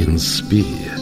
in speed.